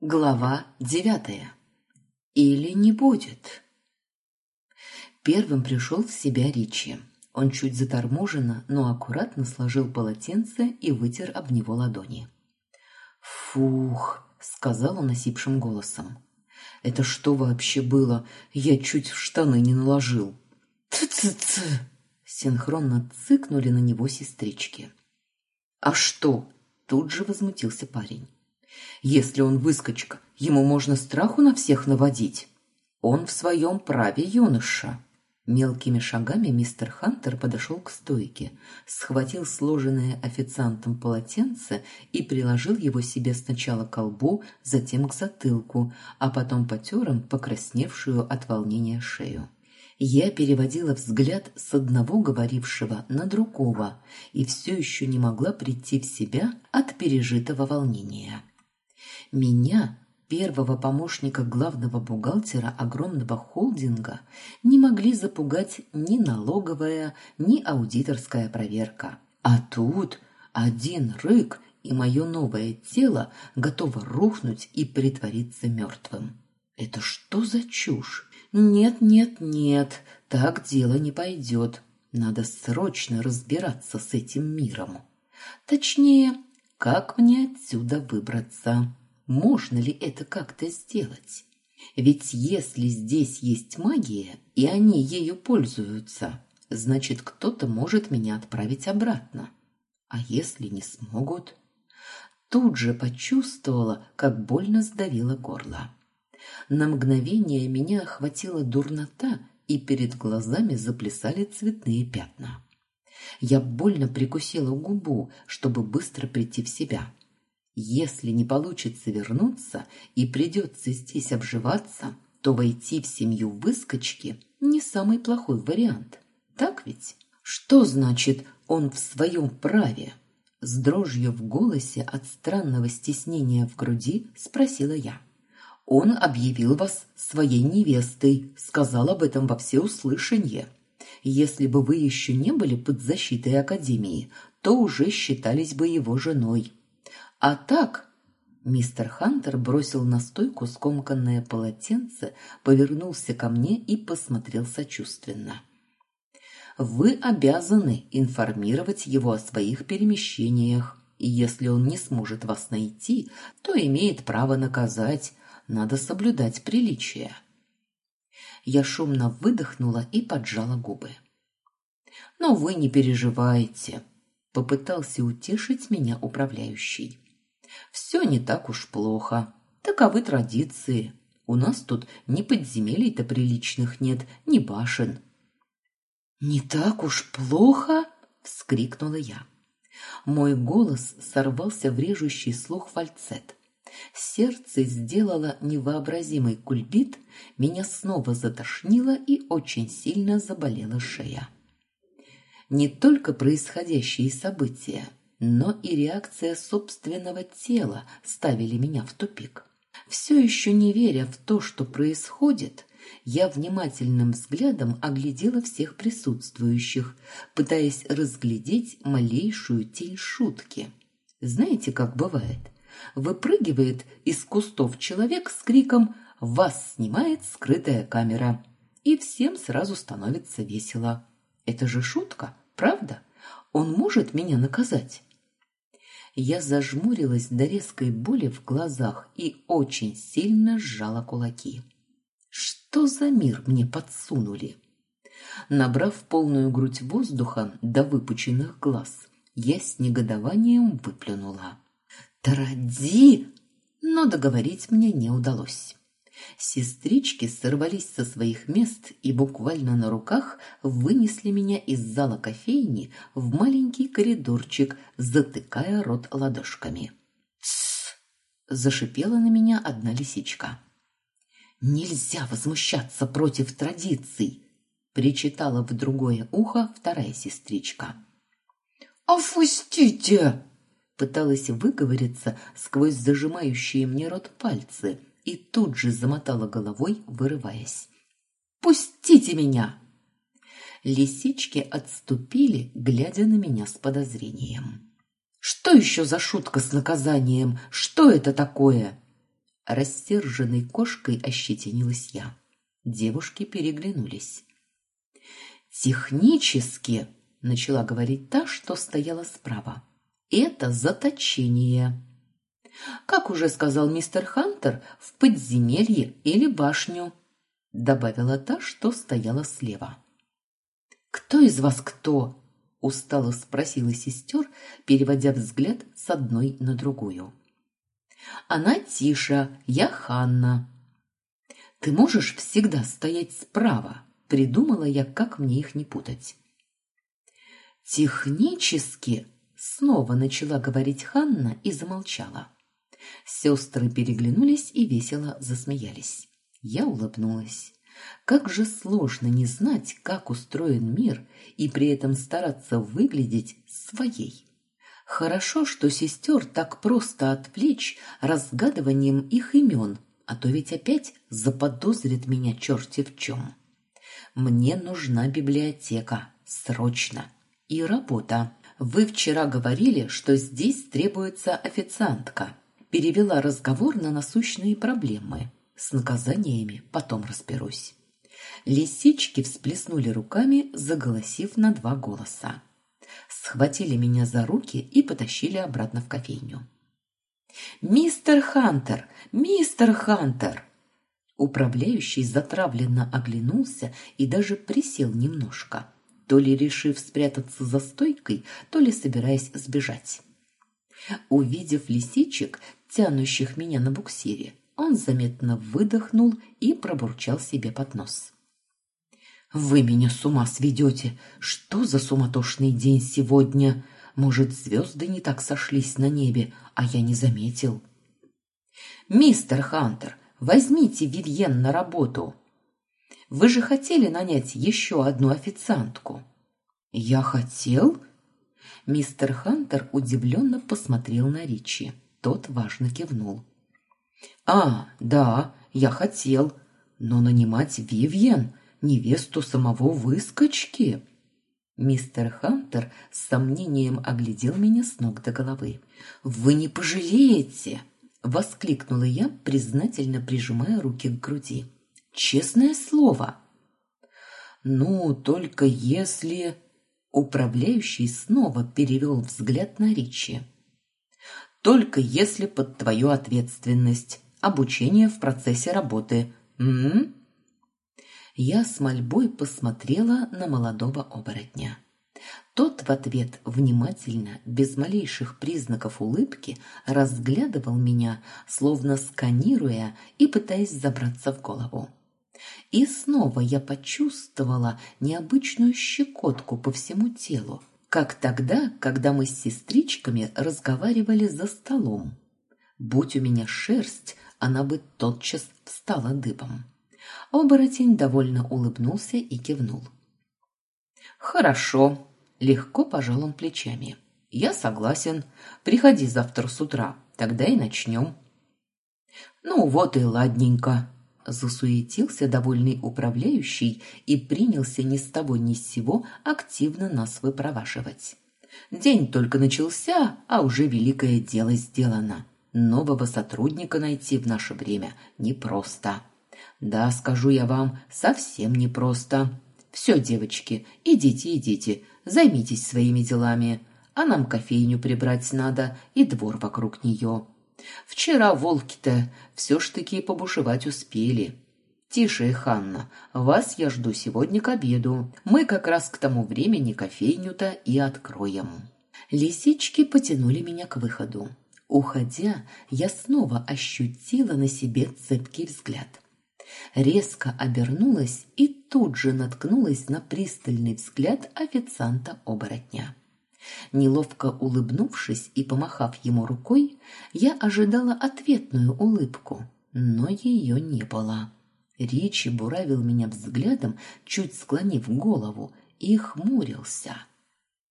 Глава девятая. Или не будет. Первым пришел в себя Ричи. Он чуть заторможенно, но аккуратно сложил полотенце и вытер об него ладони. «Фух!» — сказал он осипшим голосом. «Это что вообще было? Я чуть в штаны не наложил!» «Ц-ц-ц!» — синхронно цыкнули на него сестрички. «А что?» — тут же возмутился парень. Если он выскочка, ему можно страху на всех наводить. Он в своем праве юноша. Мелкими шагами мистер Хантер подошел к стойке, схватил сложенное официантом полотенце и приложил его себе сначала к колбу, затем к затылку, а потом потер им покрасневшую от волнения шею. Я переводила взгляд с одного говорившего на другого и все еще не могла прийти в себя от пережитого волнения. Меня, первого помощника главного бухгалтера огромного холдинга, не могли запугать ни налоговая, ни аудиторская проверка. А тут один рык, и мое новое тело готово рухнуть и притвориться мертвым. Это что за чушь? Нет, нет, нет, так дело не пойдет. Надо срочно разбираться с этим миром. Точнее, как мне отсюда выбраться? Можно ли это как-то сделать? Ведь если здесь есть магия, и они ею пользуются, значит, кто-то может меня отправить обратно. А если не смогут? Тут же почувствовала, как больно сдавило горло. На мгновение меня охватила дурнота, и перед глазами заплясали цветные пятна. Я больно прикусила губу, чтобы быстро прийти в себя. Если не получится вернуться и придется здесь обживаться, то войти в семью выскочки не самый плохой вариант. Так ведь? Что значит «он в своем праве»? С дрожью в голосе от странного стеснения в груди спросила я. «Он объявил вас своей невестой, сказал об этом во всеуслышание. Если бы вы еще не были под защитой Академии, то уже считались бы его женой. А так, мистер Хантер бросил на стойку скомканное полотенце, повернулся ко мне и посмотрел сочувственно. Вы обязаны информировать его о своих перемещениях, и если он не сможет вас найти, то имеет право наказать. Надо соблюдать приличия. Я шумно выдохнула и поджала губы. «Но вы не переживайте», — попытался утешить меня управляющий. «Все не так уж плохо. Таковы традиции. У нас тут ни подземелий-то приличных нет, ни башен». «Не так уж плохо?» — вскрикнула я. Мой голос сорвался в режущий слух фальцет. Сердце сделало невообразимый кульбит, меня снова затошнило и очень сильно заболела шея. Не только происходящие события, но и реакция собственного тела ставили меня в тупик. Все еще не веря в то, что происходит, я внимательным взглядом оглядела всех присутствующих, пытаясь разглядеть малейшую тень шутки. Знаете, как бывает – выпрыгивает из кустов человек с криком «Вас снимает скрытая камера!» И всем сразу становится весело. Это же шутка, правда? Он может меня наказать? Я зажмурилась до резкой боли в глазах и очень сильно сжала кулаки. Что за мир мне подсунули? Набрав полную грудь воздуха до выпученных глаз, я с негодованием выплюнула. «Тради!» Но договорить мне не удалось. Сестрички сорвались со своих мест и буквально на руках вынесли меня из зала кофейни в маленький коридорчик, затыкая рот ладошками. «Тссс!» – зашипела на меня одна лисичка. «Нельзя возмущаться против традиций!» – причитала в другое ухо вторая сестричка. «Опустите!» Пыталась выговориться сквозь зажимающие мне рот пальцы и тут же замотала головой, вырываясь. «Пустите меня!» Лисички отступили, глядя на меня с подозрением. «Что еще за шутка с наказанием? Что это такое?» Рассерженной кошкой ощетинилась я. Девушки переглянулись. «Технически», — начала говорить та, что стояла справа, — «это заточение». «Как уже сказал мистер Хантер, в подземелье или башню», — добавила та, что стояла слева. «Кто из вас кто?» — устало спросила сестер, переводя взгляд с одной на другую. «Она Тиша, я Ханна». «Ты можешь всегда стоять справа?» — придумала я, как мне их не путать. «Технически...» — снова начала говорить Ханна и замолчала. Сестры переглянулись и весело засмеялись. Я улыбнулась. Как же сложно не знать, как устроен мир, и при этом стараться выглядеть своей. Хорошо, что сестер так просто отвлечь разгадыванием их имен, а то ведь опять заподозрит меня черти в чем. Мне нужна библиотека, срочно, и работа. Вы вчера говорили, что здесь требуется официантка. Перевела разговор на насущные проблемы. С наказаниями потом разберусь. Лисички всплеснули руками, заголосив на два голоса. Схватили меня за руки и потащили обратно в кофейню. «Мистер Хантер! Мистер Хантер!» Управляющий затравленно оглянулся и даже присел немножко, то ли решив спрятаться за стойкой, то ли собираясь сбежать. Увидев лисичек, тянущих меня на буксире, он заметно выдохнул и пробурчал себе под нос. «Вы меня с ума сведете! Что за суматошный день сегодня? Может, звезды не так сошлись на небе, а я не заметил?» «Мистер Хантер, возьмите Вивьен на работу!» «Вы же хотели нанять еще одну официантку?» «Я хотел?» Мистер Хантер удивленно посмотрел на Ричи. Тот важно кивнул. «А, да, я хотел. Но нанимать Вивьен, невесту самого выскочки...» Мистер Хантер с сомнением оглядел меня с ног до головы. «Вы не пожалеете!» — воскликнула я, признательно прижимая руки к груди. «Честное слово!» «Ну, только если...» Управляющий снова перевел взгляд на Ричи. «Только если под твою ответственность обучение в процессе работы. М, Я с мольбой посмотрела на молодого оборотня. Тот в ответ внимательно, без малейших признаков улыбки, разглядывал меня, словно сканируя и пытаясь забраться в голову. И снова я почувствовала необычную щекотку по всему телу, как тогда, когда мы с сестричками разговаривали за столом. Будь у меня шерсть, она бы тотчас встала дыбом. Оборотень довольно улыбнулся и кивнул. «Хорошо», — легко пожал он плечами. «Я согласен. Приходи завтра с утра, тогда и начнем». «Ну вот и ладненько», — засуетился довольный управляющий и принялся ни с того ни с сего активно нас выпроваживать. «День только начался, а уже великое дело сделано. Нового сотрудника найти в наше время непросто. Да, скажу я вам, совсем непросто. Все, девочки, идите, идите, займитесь своими делами. А нам кофейню прибрать надо и двор вокруг нее. Вчера волки-то все ж таки побушевать успели. Тише, Ханна, вас я жду сегодня к обеду. Мы как раз к тому времени кофейню-то и откроем. Лисички потянули меня к выходу. Уходя, я снова ощутила на себе цепкий взгляд. Резко обернулась и тут же наткнулась на пристальный взгляд официанта-оборотня. Неловко улыбнувшись и помахав ему рукой, я ожидала ответную улыбку, но ее не было. Ричи буравил меня взглядом, чуть склонив голову, и хмурился –